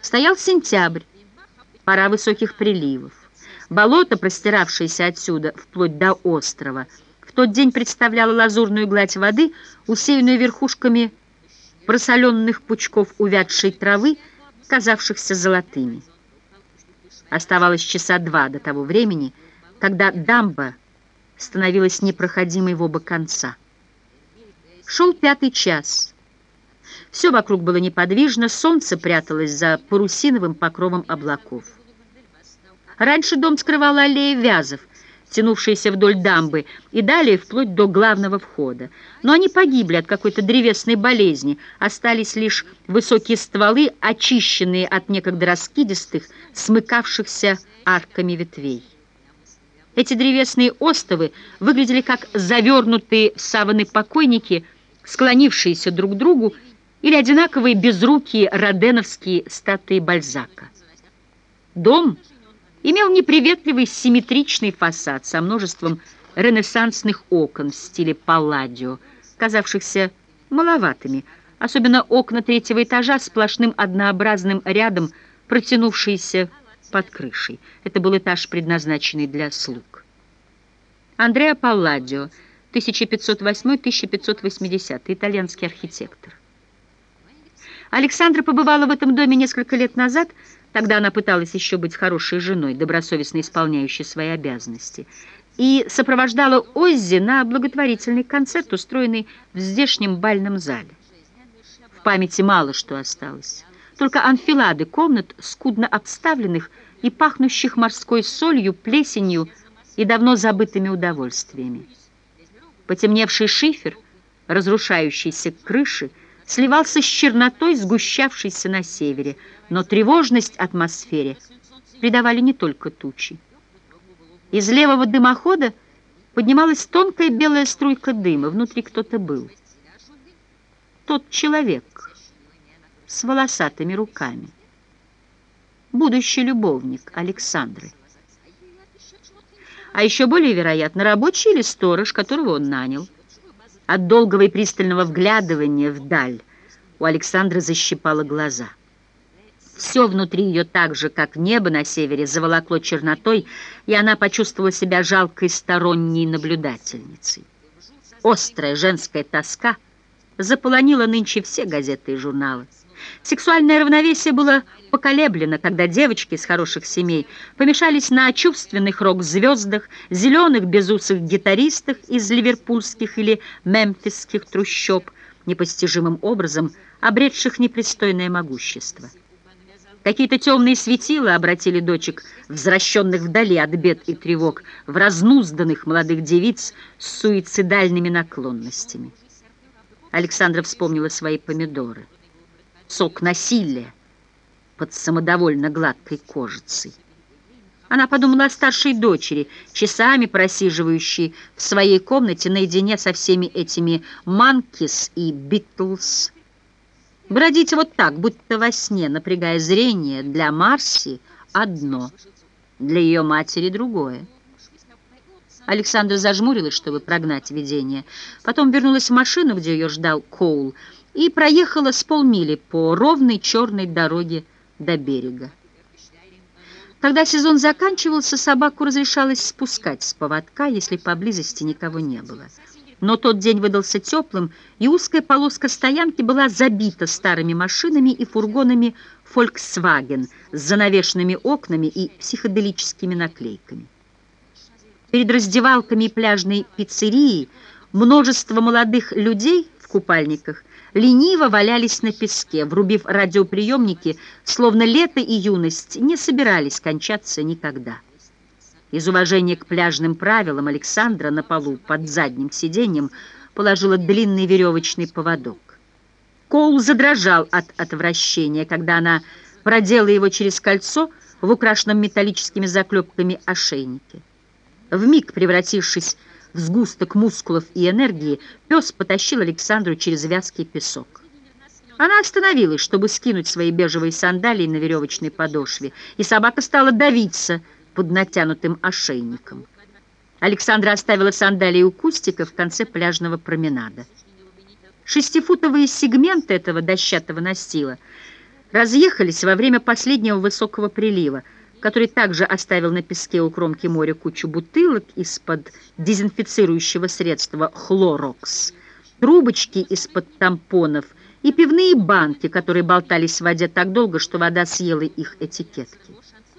Стоял сентябрь, пора высоких приливов. Болото, простиравшееся отсюда вплоть до острова, в тот день представляло лазурную гладь воды, усеянную верхушками просоленных пучков увядшей травы, казавшихся золотыми. Оставалось часа два до того времени, когда дамба становилась непроходимой в оба конца. Шел пятый час. Все вокруг было неподвижно, солнце пряталось за парусиновым покровом облаков. Раньше дом скрывала аллея вязов, тянувшиеся вдоль дамбы, и далее вплоть до главного входа. Но они погибли от какой-то древесной болезни, остались лишь высокие стволы, очищенные от некогда раскидистых, смыкавшихся арками ветвей. Эти древесные остовы выглядели как завернутые в саваны покойники, склонившиеся друг к другу, или одинаковые безрукие роденовские статуи Бальзака. Дом имел неприветливый симметричный фасад со множеством ренессансных окон в стиле палладио, казавшихся маловатыми, особенно окна третьего этажа сплошным однообразным рядом, протянувшиеся под крышей. Это был этаж, предназначенный для слуг. Андреа Палладио, 1508-1580, итальянский архитектор. Александра побывала в этом доме несколько лет назад, тогда она пыталась еще быть хорошей женой, добросовестно исполняющей свои обязанности, и сопровождала Оззи на благотворительный концерт, устроенный в здешнем бальном зале. В памяти мало что осталось. Только анфилады комнат, скудно обставленных и пахнущих морской солью, плесенью и давно забытыми удовольствиями. Потемневший шифер, разрушающийся крыши, сливался с чернотой, сгущавшейся на севере, но тревожность атмосфере придавали не только тучи. Из левого дымохода поднималась тонкая белая струйка дыма, внутри кто-то был. Тот человек с волосатыми руками. Будущий любовник Александры. А еще более вероятно, рабочий или сторож, которого он нанял. От долгого и пристального вглядывания вдаль у Александры защипало глаза. Все внутри ее так же, как небо на севере, заволокло чернотой, и она почувствовала себя жалкой сторонней наблюдательницей. Острая женская тоска заполонила нынче все газеты и журналы. Сексуальное равновесие было поколеблено, когда девочки из хороших семей помешались на чувственных рок-звездах, зеленых безусых гитаристах из ливерпульских или мемфисских трущоб, непостижимым образом обретших непристойное могущество. Какие-то темные светила обратили дочек, возвращенных вдали от бед и тревог, в разнузданных молодых девиц с суицидальными наклонностями. Александра вспомнила свои помидоры сок насилия под самодовольно гладкой кожицей. Она подумала о старшей дочери, часами просиживающей в своей комнате наедине со всеми этими Манкис и Битлз. Бродить вот так, будто во сне, напрягая зрение, для Марси одно, для ее матери другое. Александра зажмурилась, чтобы прогнать видение. Потом вернулась в машину, где ее ждал Коул, и проехала с полмили по ровной черной дороге до берега. Когда сезон заканчивался, собаку разрешалось спускать с поводка, если поблизости никого не было. Но тот день выдался теплым, и узкая полоска стоянки была забита старыми машинами и фургонами Volkswagen с занавешенными окнами и психоделическими наклейками. Перед раздевалками и пляжной пиццерией множество молодых людей в купальниках лениво валялись на песке, врубив радиоприемники, словно лето и юность не собирались кончаться никогда. Из уважения к пляжным правилам Александра на полу под задним сиденьем положила длинный веревочный поводок. Коул задрожал от отвращения, когда она продела его через кольцо в украшенном металлическими заклепками ошейнике. Вмиг превратившись в сгусток мускулов и энергии, пес потащил Александру через вязкий песок. Она остановилась, чтобы скинуть свои бежевые сандалии на веревочной подошве, и собака стала давиться под натянутым ошейником. Александра оставила сандалии у кустика в конце пляжного променада. Шестифутовые сегменты этого дощатого настила разъехались во время последнего высокого прилива, который также оставил на песке у кромки моря кучу бутылок из-под дезинфицирующего средства «Хлорокс», трубочки из-под тампонов и пивные банки, которые болтались в воде так долго, что вода съела их этикетки.